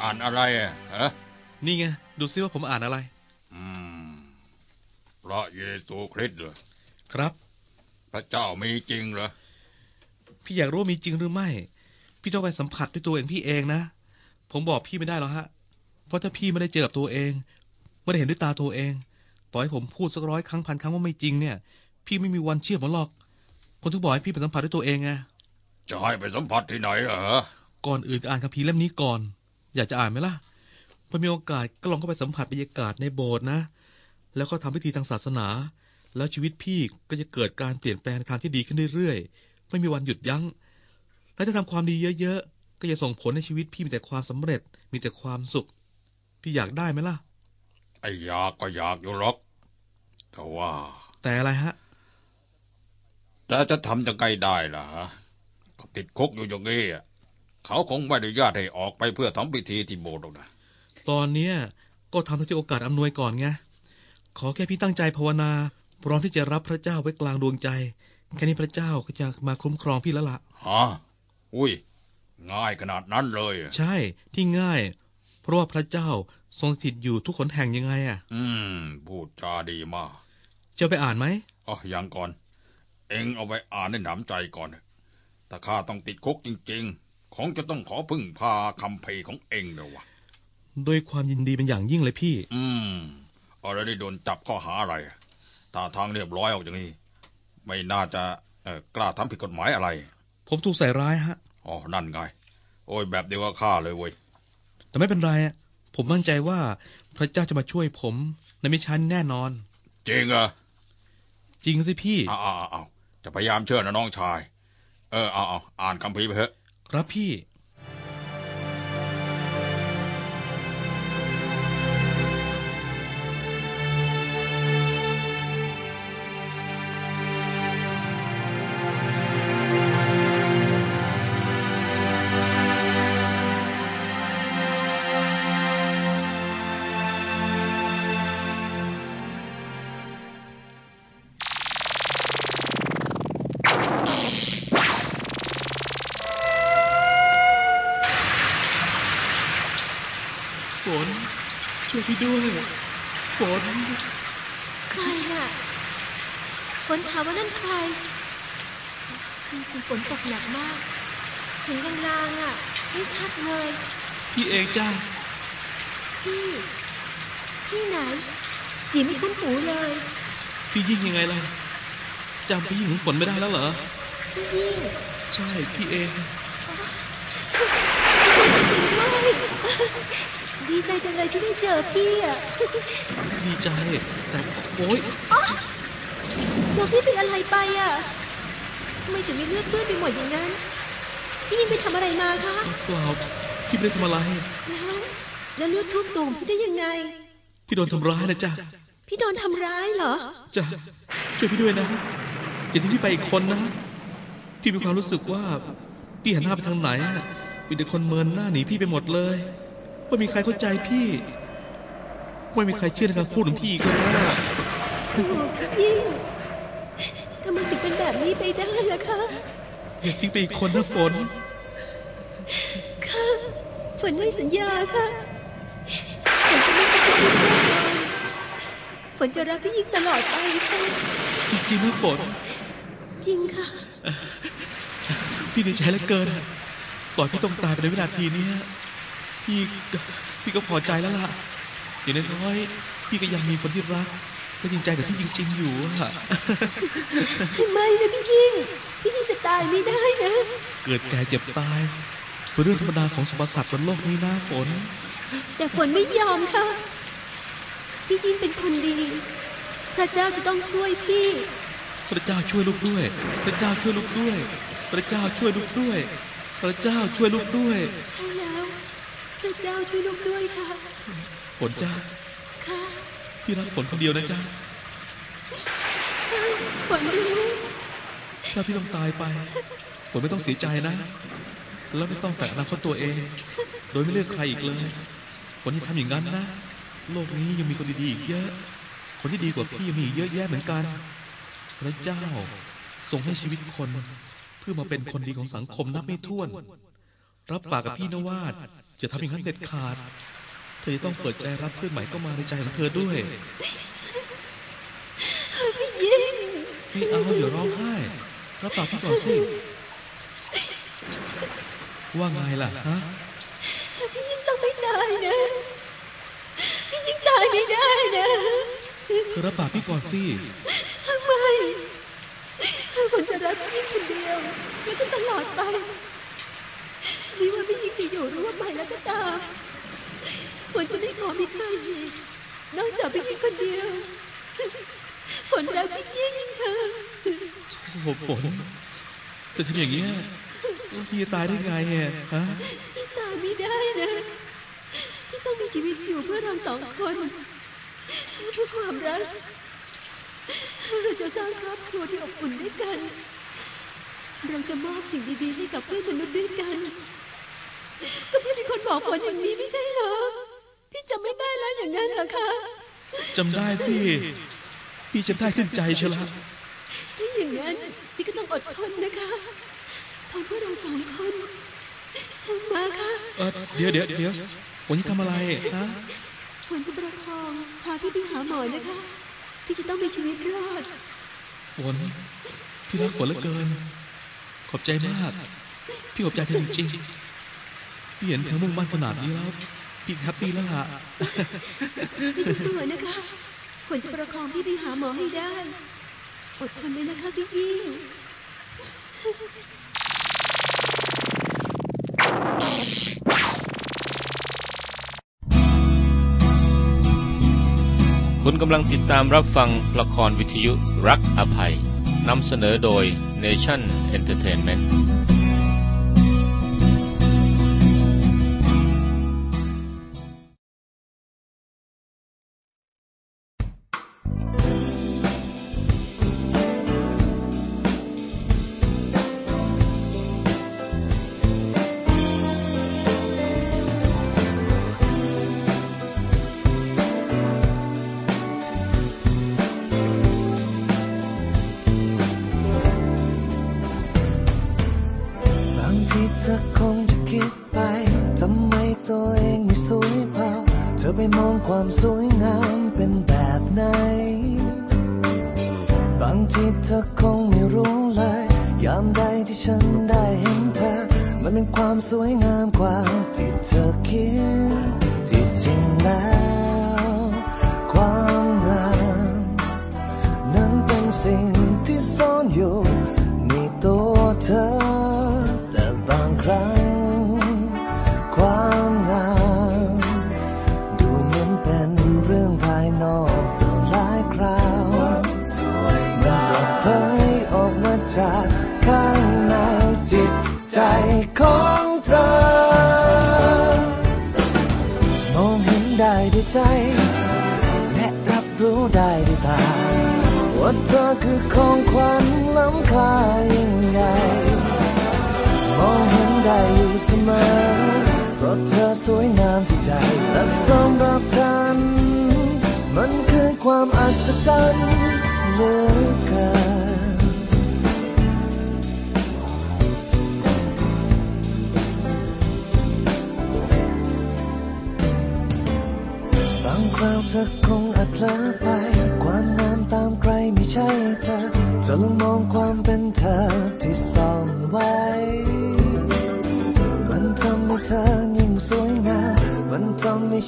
อ่านอะไรอะฮะนี่ไง ดูซิว่าผมอ่านอะไร อืม พระเยซูคริสต์เหรอ ครับ พระเจ้ามีจริงเหรอ พี่อยากรู้ว่ามีจริงหรือไม่ พี่ต้องไปสัมผัสด้วยตัวเองพี่เองนะ ผมบอกพี่ไม่ได้หรอกฮะ เพราะถ้าพี่ไม่ได้เจอกับตัวเอง ไม่ได้เห็นด้วยตาตัวเอง ต่อให้ผมพูดสักร้อยครั้งพันครั้งว่าไม่จริงเนี่ย พี่ไม่มีวันเชื่อผมหรอก ผมถึงบอกให้พี่ไปสัมผัสด้วยตัวเองไง จะให้ไปสัมผัสที่ไหนเหรอ ก่อนอื่นก็อ่านคัมภีร์เล่มนี้ก่อน อยากจะอ่านไหมล่ะพอมีโอกาสก็ลองเข้าไปสัมผัสบรรยากาศในโบสถ์นะ แล้วก็ทำพิธีทางศาสนา แล้วชีวิตพี่ก็จะเกิดการเปลี่ยนแปลงในทางที่ดีขึ้นเรื่อยๆ ไม่มีวันหยุดยัง้ง และถ้าทำความดีเยอะๆ ก็จะส่งผลในชีวิตพี่มีแต่ความสำเร็จ มีแต่ความสุข พี่อยากได้ไหมล่ะ ไอ้อยากก็อยากอยู่หรอกแต่ว่า แต่อะไรฮะ แต่จะทำยังไงได้ล่ะฮะก็ติดคุกอยู่อย่างนี้อะ เขาคงไม่อนุญาตให้ออกไปเพื่อทำพิธีที่โบสถ์หรอกนะตอนเนี้ยก็ทำเท่าที่โอกาสอำนวยก่อนไงขอแค่พี่ตั้งใจภาวนา พร้อมที่จะรับพระเจ้าไว้กลางดวงใจ แค่นี้พระเจ้าก็จะมาคุ้มครองพี่แล้วล่ะฮะอุ้ย ง่ายขนาดนั้นเลยอะใช่ที่ง่าย เพราะว่าพระเจ้าทรงสถิตอยู่ทุกขนแห่งยังไงอะ อืมพูดจาดีมาก จะไปอ่านไหมอ๋อยังก่อน เอ็งเอาไปอ่านในหนำใจก่อนเถอะถ้าข้าต้องติดคุกจริง ๆคงจะต้องขอพึ่งพาคำเพยของเอ็งเดี๋ยววะด้วยความยินดีเป็นอย่างยิ่งเลยพี่ อืมอะไรได้โดนจับข้อหาอะไรอะถ้าทางเรียบร้อยออกอย่างนี้ ไม่น่าจะเอ่อกล้าทำผิดกฎหมายอะไร ผมถูกใส่ร้ายฮะ อ๋อ นั่นไง โอ้ยแบบเดียวกับข้าเลยเว้ย แต่ไม่เป็นไรอะผมมั่นใจว่าพระเจ้าจะมาช่วยผมในมิชันแน่นอน จริงเหรอ จริงสิพี่เอาเอาเอาเอาจะพยายามเชื่อนะน้องชาย เออเอาเอาอ่านคำพีร์ไปเถอะ ครับพี่ นใครน่ะ ฝนถามว่านั่นใครดูสิฝนตกหนักมาก ถึงลางๆอะ ไม่ชัดเลย พี่เองจ้าพี่ พี่ไหนเสียงไม่คุ้นหูเลย พี่ยิ่งยังไงล่ะจำพี่ยิ่งของฝนไม่ได้แล้วเหรอ พี่ยิ่ง ใช่ พี่เองพี่จริงๆด้วย ดีใจจังเลยที่ได้เจอพี่อะดีใจ แต่โอ๊ยอ๊ะแล้วพี่เป็นอะไรไปอะทำไมถึงมีเลือดเปื้อนไปหมดอย่างนั้น พี่ยิ่งไปทำอะไรมาคะเปล่าพี่ไม่ได้ทำอะไร แล้วแล้วเลือดท่วมตัวของพี่ได้ยังไง พี่โดนทำร้ายนะจ๊ะ พี่โดนทำร้ายเหรอจ้ะช่วยพี่ด้วยนะอย่าทิ้งพี่ไปอีกคนนะ พี่มีความรู้สึกว่า พี่หันหน้าไปทางไหนอะมีแต่คนเมินหน้าหนีพี่ไปหมดเลย ไม่มีใครเข้าใจพี่ ไม่มีใครเชื่อในคำพูดของพี่อีกแล้วอะโอ้พี่ยิ่งทำไมถึงเป็นแบบนี้ไปได้ล่ะคะ อย่าทิ้งไปอีกคนนะฝน ค่ะ ฝนให้สัญญาค่ะ ฝนจะไม่ทิ้งพี่ยิ่งแน่นอนฝนจะรักพี่ยิ่งตลอดไปค่ะ จริงๆนะฝน จริงค่ะ พี่ดีใจเหลือเกินอะต่อให้พี่ต้องตายไปในวินาทีนี้ พี่พี่ก็พอใจแล้วล่ะอย่างน้อยๆพี่ก็ยังมีคนที่รักก็จริงใจกับพี่จริง ๆ อยู่อะไม่นะพี่ยิ่ง พี่ยิ่งจะตายไม่ได้นะ เกิดแก่เจ็บตายเป็นเรื่องธรรมดาของสรรพสัตว์บนโลกนี้นะฝน แต่ฝนไม่ยอมค่ะ พี่ยิ่งเป็นคนดี พระเจ้าจะต้องช่วยพี่ พระเจ้าช่วยลูกด้วย พระเจ้าช่วยลูกด้วย พระเจ้าช่วยลูกด้วย พระเจ้าช่วยลูกด้วยใช่แล้ว พระเจ้าช่วยลูกด้วยค่ะฝนจ้าค่ะพี่รักฝนคนเดียวนะจ้าค่ะฝนรู้ถ้าพี่ต้องตายไปฝนไม่ต้องเสียใจนะ แล้วไม่ต้องแต่อนาคตตัวเอง โดยไม่เลือกใครอีกเลยฝนที่าทำอย่างนั้นนะ โลกนี้ยังมีคนดีๆอีกเยอะ คนที่ดีกว่าพี่ยังมีอีกเยอะแยะเหมือนกัน พระเจ้าทรงให้ชีวิตคน เพื่อมาเป็นคนดีของสังคมนับไม่ถ้วน รับปากกับพี่นะว่า จะทำอย่างนั้นเด็ดขาด เธอจะต้องเปิดใจรับเพื่อนใหม่เข้ามาในใจของเธอด้วยพี่ยิ่งไม่เอาอย่าร้องไห้รับปากพี่ก่อนสิ ว่าไงล่ะฮะพี่ยิ่งต้องไม่ตายนะพี่ยิ่งตายไม่ได้นะเธอรับปากพี่ก่อนสิไม่ฝนจะรักพี่ยิ่งคนเดียวแล้วก็ตลอดไป นี่ว่าพี่ยิ่งจะอยู่หรือว่าไปแล้วก็ตามฝนจะไม่ขอมีใครอีกนอกจากพี่ยิ่งคนเดียวฝนรักพี่ยิ่งค่ะโอ้โหฝนจะทำอย่างเงี้ยแล้วพี่จะตายได้ไงอะฮะพี่ตายไม่ได้นะพี่ต้องมีชีวิตอยู่เพื่อเราสองคนเพื่อความรักเราจะสร้างครอบครัวที่อบอุ่นด้วยกัน เราจะมอบสิ่งดีๆให้กับเพื่อนมนุษย์ด้วยกัน ก็พี่เป็นคนบอกฝนอย่างนี้ไม่ใช่เหรอ พี่จำไม่ได้แล้วอย่างนั้นเหรอคะจำได้สิ พี่จำได้ขึ้นใจเชียวละถ้าอย่างนั้นพี่ก็ต้องอดทนนะคะทำเพื่อเราสองคนมาค่ะเออเดี๋ยวเดี๋ยวเดี๋ยวฝนจะทำอะไรฮะฝนจะประคองพาพี่ไปหาหมอนะคะ พี่จะต้องมีชีวิตรอดฝนพี่รักฝนเหลือเกิน ขอบใจมาก พี่ขอบใจเธอจริงๆ พี่เห็นเธอมุ่งมั่นขนาดนี้แล้ว พี่แฮปปี้แล้วล่ะ พี่อย่ากลัวนะคะฝนจะประคองพี่ไปหาหมอให้ได้ อดทนเลยนะคะพี่ยิ่งคุณกำลังติดตามรับฟังละครวิทยุรักอภัยนำเสนอโดย Nation Entertainment เพราะเธอสวยงามที่ใจและสำหรับฉัน มันคือความอัศจรรย์เหลือเกินบางคราวเธอคงอาจเลอไป ความงามตามใครไม่ใช่เธอเธอลองมองความเป็นเธอที่ซ้อยิ่ง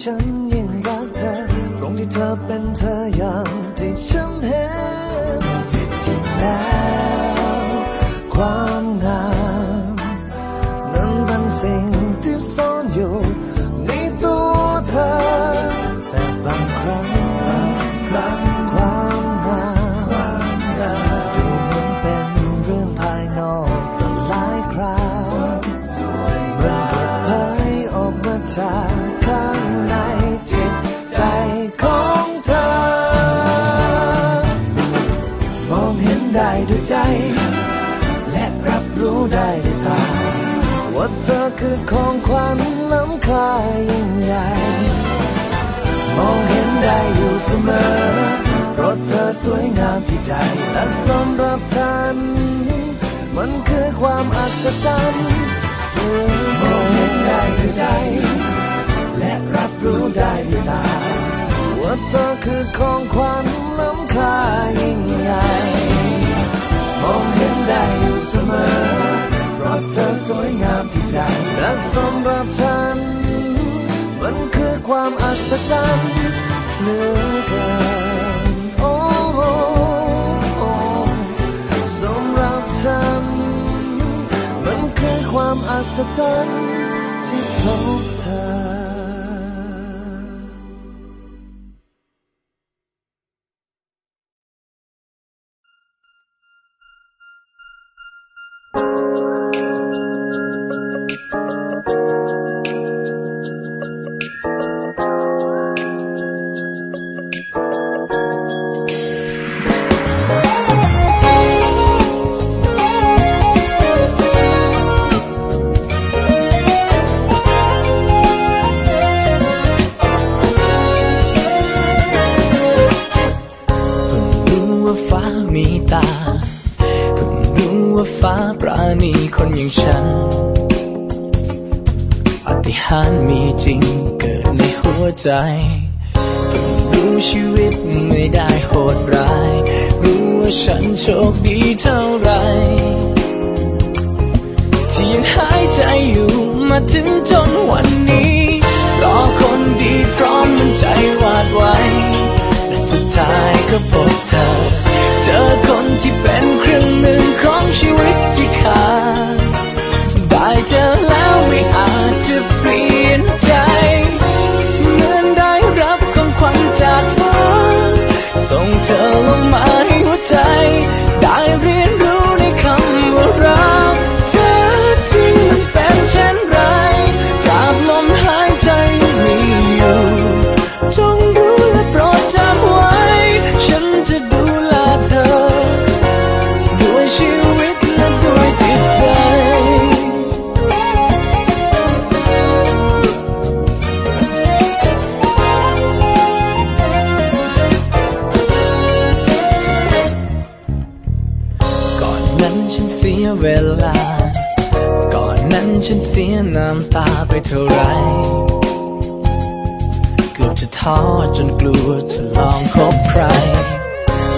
ฉันยังรักเธอ ตรงที่เธอเป็นเธออย่าง สวยงามที่ใจและสำหรับฉัน มันคือความอัศจรรย์มอมองเห็นได้ด้วยใจ และรับรู้ได้ด้วยตาว่าเธอคือของขวัญล้ำค่ายิ่งใหญ่มองเห็นได้อยู่เสมอเพราะเธอสวยงามที่ใจและสำหรับฉัน มันคือความอัศจรรย์เหลือเกิน as the time to come. took จะลองคบใคร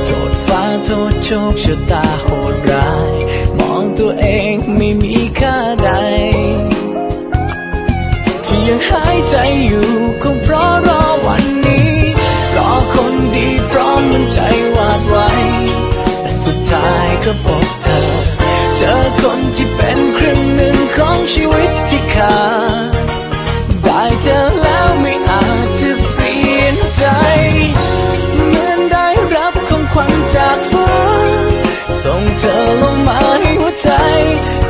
โทษฟ้าโทษโชคชะตาโหดร้าย มองตัวเองไม่มีค่าใด ที่ยังหายใจอยู่คงเพราะรอวันนี้ รอคนดีพร้อมมันใจวาดไวแต่สุดท้ายก็พบเธอ เจอคนที่เป็นครึ่งหนึ่งของชีวิตที่ขาดได้เจอแล้วไม่ tight.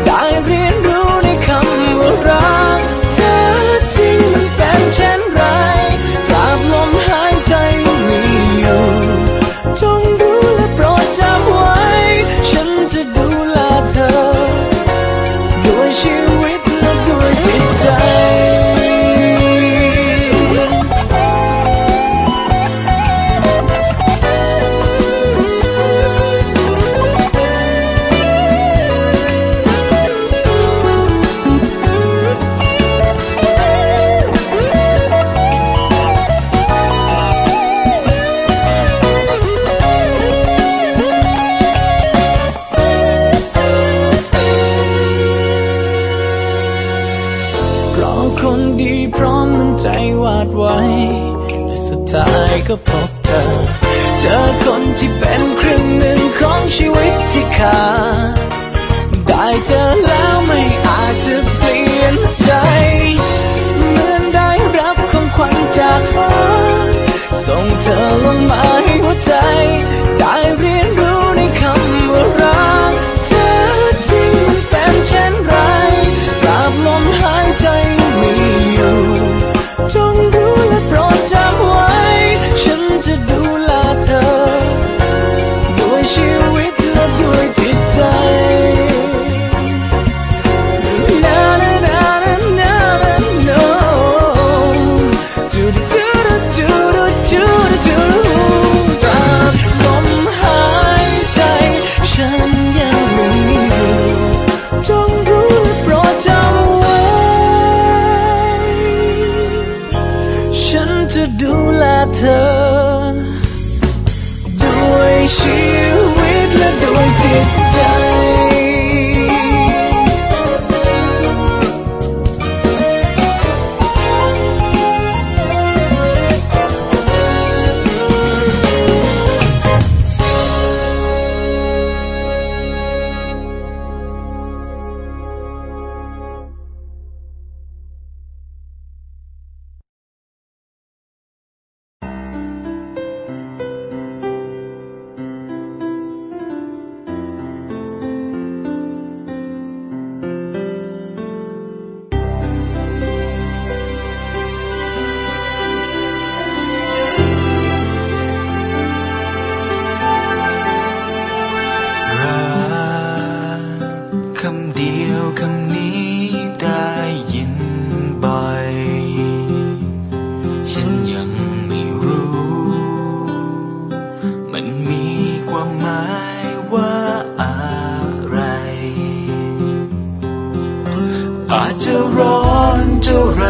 อาจจะร้อนจะแร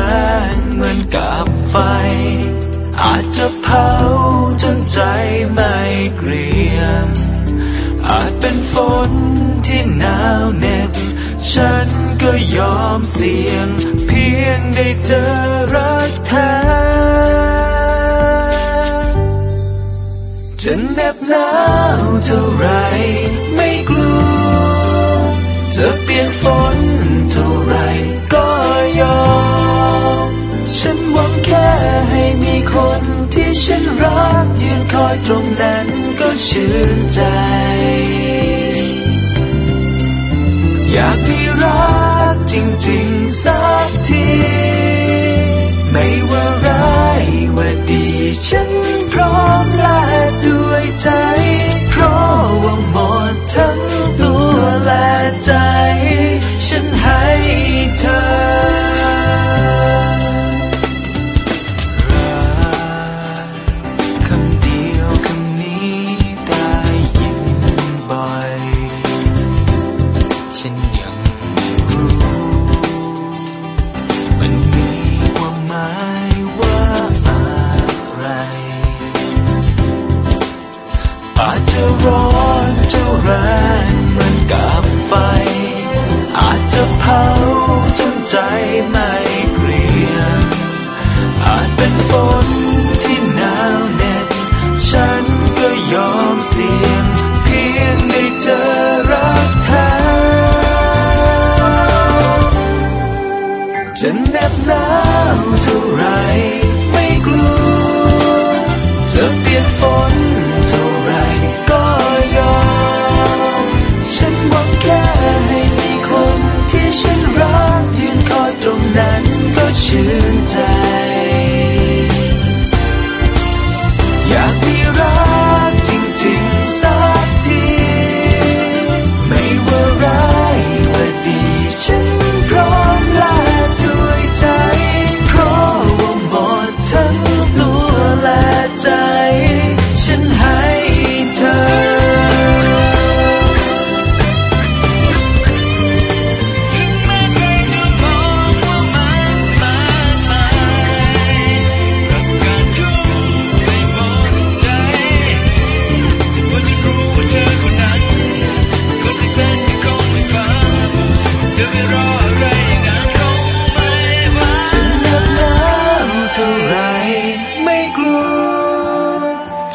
งเหมือนกับไฟ อาจจะเผาจนใจไม่เกรียม อาจเป็นฝนที่หนาวเหน็บ ฉันก็ยอมเสี่ยง เพียงได้เจอรักแท้จะเหน็บหนาวเท่าไรไม่กลัวจะเปียกฝน เท่าไรก็ยอม ฉันหวังแค่ให้มีคนที่ฉันรักยืนคอยตรงนั้นก็ชื่นใจ อยากมีรักจริงๆสักที ไม่ว่าร้ายว่าดี ฉันพร้อมและด้วยใจ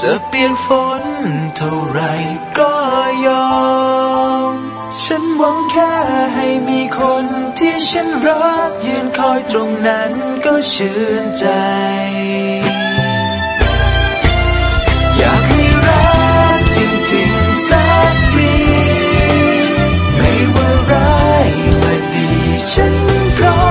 จะเปียกฝนเท่าไรก็ยอม ฉันหวังแค่ให้มีคนที่ฉันรักยืนคอยตรงนั้นก็ชื่นใจ อยากมีรักจริงๆสักที ไม่ว่าร้ายว่าดีฉันพร้อม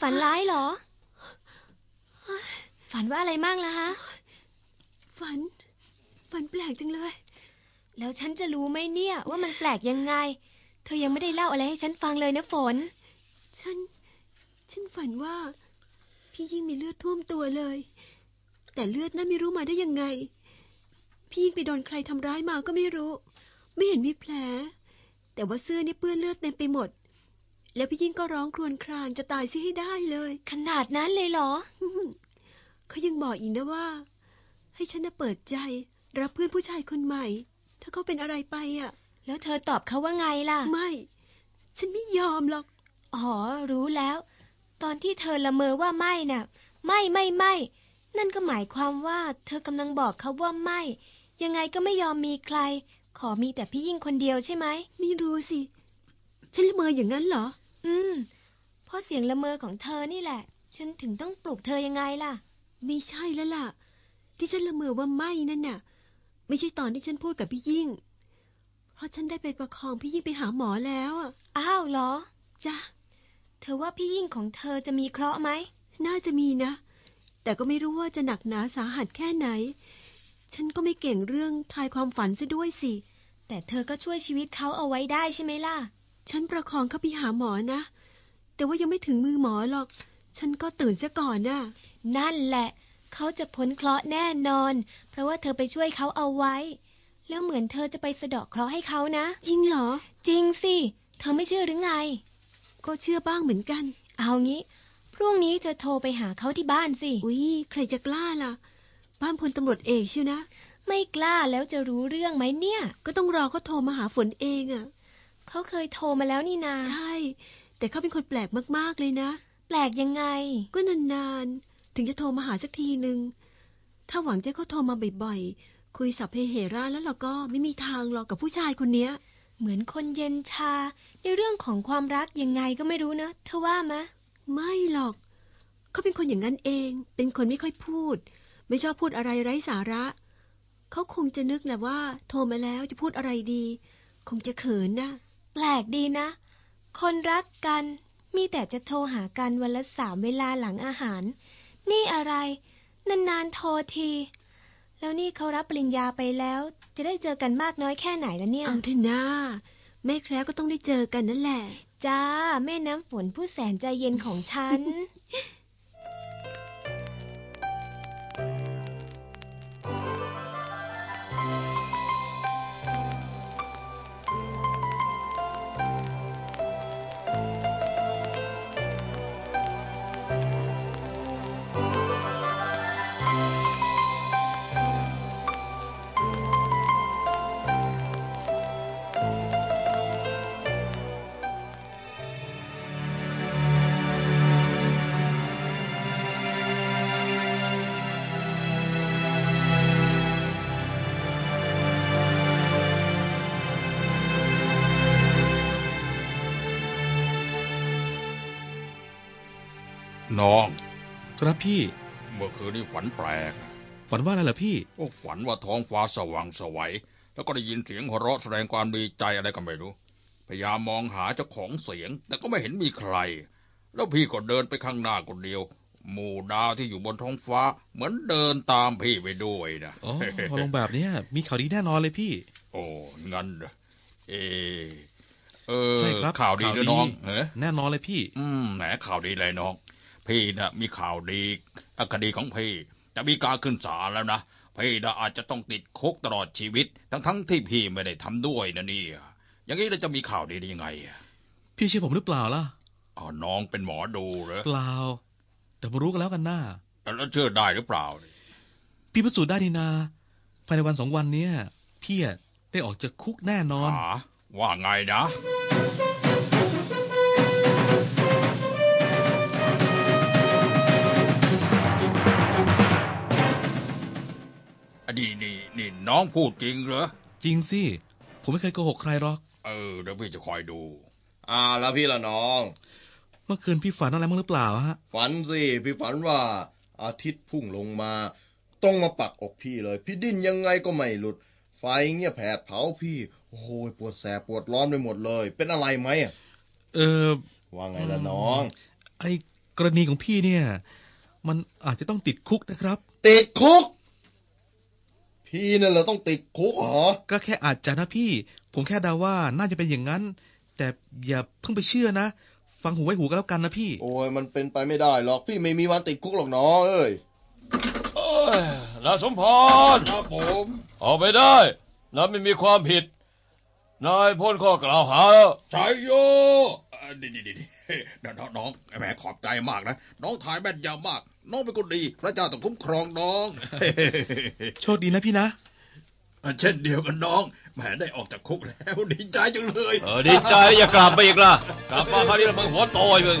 ฝันร้ายเหรอ ฝันว่าอะไรมั่งล่ะฮะ ฝัน ฝันแปลกจังเลย แล้วฉันจะรู้ไหมเนี่ย ว่ามันแปลกยังไง เธอยังไม่ได้เล่าอะไรให้ฉันฟังเลยนะฝน ฉัน ฉันฝันว่า พี่ยิ่งมีเลือดท่วมตัวเลย แต่เลือดนั้นไม่รู้มาได้ยังไง พี่ยิ่งไปโดนใครทำร้ายมาก็ไม่รู้ ไม่เห็นมีแผล แต่ว่าเสื้อนี่เปื้อนเลือดเต็มไปหมด แล้วพี่ยิ่งก็ร้องครวญครางจะตายซิให้ได้เลย ขนาดนั้นเลยเหรอ เขายังบอกอีกนะว่า ให้ฉันน่ะเปิดใจ รับเพื่อนผู้ชายคนใหม่ ถ้าเขาเป็นอะไรไปอะ แล้วเธอตอบเขาว่าไงล่ะ ไม่ ฉันไม่ยอมหรอก อ๋อ รู้แล้ว ตอนที่เธอละเมอว่าไม่น่ะ ไม่ไม่ไม่ นั่นก็หมายความว่า เธอกำลังบอกเขาว่าไม่ ยังไงก็ไม่ยอมมีใคร ขอมีแต่พี่ยิ่งคนเดียวใช่ไหม ไม่รู้สิ ฉันละเมออย่างนั้นเหรอ อืม เพราะเสียงละเมอของเธอนี่แหละ ฉันถึงต้องปลุกเธอยังไงล่ะ ไม่ใช่แล้วล่ะ ที่ฉันละเมอว่าไม่นั่นน่ะ ไม่ใช่ตอนที่ฉันพูดกับพี่ยิ่ง เพราะฉันได้ไปประคองพี่ยิ่งไปหาหมอแล้วอะอ้าวเหรอ จ้ะ เธอว่าพี่ยิ่งของเธอจะมีเคราะห์ไหม น่าจะมีนะ แต่ก็ไม่รู้ว่าจะหนักหนาสาหัสแค่ไหน ฉันก็ไม่เก่งเรื่องทายความฝันซะด้วยสิ แต่เธอก็ช่วยชีวิตเขาเอาไว้ได้ใช่ไหมล่ะ ฉันประคองเขาไปหาหมอนะ แต่ว่ายังไม่ถึงมือหมอหรอก ฉันก็ตื่นซะก่อนน่ะ นั่นแหละ เขาจะพ้นเคราะห์แน่นอน เพราะว่าเธอไปช่วยเขาเอาไว้ แล้วเหมือนเธอจะไปสะเดาะเคราะห์ให้เขานะ จริงเหรอ จริงสิ เธอไม่เชื่อหรือไง ก็เชื่อบ้างเหมือนกัน เอางี้ พรุ่งนี้เธอโทรไปหาเขาที่บ้านสิ อุ๊ยใครจะกล้าล่ะ บ้านพลตำรวจเอกเชียวนะ ไม่กล้าแล้วจะรู้เรื่องไหมเนี่ย ก็ต้องรอเขาโทรมาหาฝนเองอะ่ะ เขาเคยโทรมาแล้วนี่นา ใช่ แต่เขาเป็นคนแปลกมากๆเลยนะ แปลกยังไง ก็นานๆ ถึงจะโทรมาหาสักทีหนึ่ง ถ้าหวังจะให้เขาโทรมาบ่อยๆ คุยสัพเพเหระแล้วเราก็ไม่มีทางหรอกกับผู้ชายคนเนี้ย เหมือนคนเย็นชา ในเรื่องของความรักยังไงก็ไม่รู้นะเธอว่ามะ ไม่หรอก เขาเป็นคนอย่างนั้นเอง เป็นคนไม่ค่อยพูด ไม่ชอบพูดอะไรไร้สาระเขาคงจะนึกแหละว่า โทรมาแล้วจะพูดอะไรดี คงจะเขินนะแปลกดีนะ คนรักกันมีแต่จะโทรหากันวันละสามเวลาหลังอาหาร นี่อะไร นานๆโทรที แล้วนี่เขารับปริญญาไปแล้ว จะได้เจอกันมากน้อยแค่ไหนละเนี่ย เอาเถอะนะแม่แคร์ก็ต้องได้เจอกันนั่นแหละ จ้า แม่น้ำฝนผู้แสนใจเย็นของฉัน น้องครับพี่เมื่อคืนนี้ฝันแปลก ฝันว่าอะไรเหรอพี่ก็ฝันว่าท้องฟ้าสว่างไสวัยแล้วก็ได้ยินเสียงหัวเราะแสดงความดีใจอะไรก็ไม่รู้ พยายามมองหาเจ้าของเสียง แต่ก็ไม่เห็นมีใคร แล้วพี่ก็เดินไปข้างหน้าคนเดียว หมู่ดาวที่อยู่บนท้องฟ้า เหมือนเดินตามพี่ไปด้วยนะอ๋อพอลงแบบเนี้ยมีข่าวดีแน่นอนเลยพี่ โอ้งั้นเหรอเออเออใช่ครับข่าวดีข่าวด้วยดีน้องเฮ้ยแน่นอนเลยพี่ อืมแหมข่าวดีเลยน้อง พี่นะมีข่าวดีอะคดีของพี่จะมีการขึ้นศาลแล้วนะพี่นะอาจจะต้องติดคุกตลอดชีวิต ทั้งทั้งๆที่พี่ไม่ได้ทำด้วยนะเนี่ยอย่างนี้เราจะมีข่าวดีได้ยังไงอะพี่เชื่อผมหรือเปล่าล่ะอ๋อน้องเป็นหมอดูเหรอเปล่าแต่มารู้กันแล้วกันหน้าแล้วเชื่อได้หรือเปล่าพี่พิสูจน์ได้นี่นาภายในวันสองวันเนี้ยพี่อะได้ออกจากคุกแน่นอนหาว่าไงนะ นนี้นี่นี่น้องพูดจริงเหรอ จริงสิ ผมไม่เคยโกหกใครหรอก เออเดี๋ยวพี่จะคอยดู อ่า แล้วพี่ละน้อง เมื่อคืนพี่ฝันอะไรมั้างหรือเปล่าฮะ ฝันสิ พี่ฝันว่าอาทิตย์พุ่งลงมา ต้องมาปักอกพี่เลย พี่ดิ้นยังไงก็ไม่หลุด ไฟเงี้ยแผดเผาพี่ โอ้ยปวดแสบปวดร้อนไปหมดเลย เป็นอะไรไหมอะเออ ว่าไงล่ะน้อง ไอ้กรณีของพี่เนี่ย มันอาจจะต้องติดคุกนะครับ ติดคุก พี่นั่นเหรอต้องติดคุกเหรอ ก็แค่อาจจะนะพี่ ผมแค่เดาว่าน่าจะเป็นอย่างนั้น แต่อย่าเพิ่งไปเชื่อนะ ฟังหูไว้หูก็แล้วกันนะพี่ โอ้ยมันเป็นไปไม่ได้หรอกพี่ไม่มีวันติดคุกหรอกน้องเอ้ยเอ้ยนายสมพรครับผมออกไปได้นายไม่มีความผิด นายพ้นข้อกล่าวหาแล้วชายโยเอ่อดีดีดีดีน้องน้องแหมขอบใจมากนะ น้องถ่ายแม่นยำมาก น้องเป็นคนดี พระเจ้าต้องคุ้มครองน้อง โชคดีนะพี่นะ เช่นเดียวกันน้องแหมได้ออกจากคุกแล้ว ดีใจจังเลย เออดีใจอย่ากลับไปอีกล่ะ กลับมาคราวนี้แล้วมึงหัวโตอีกมึง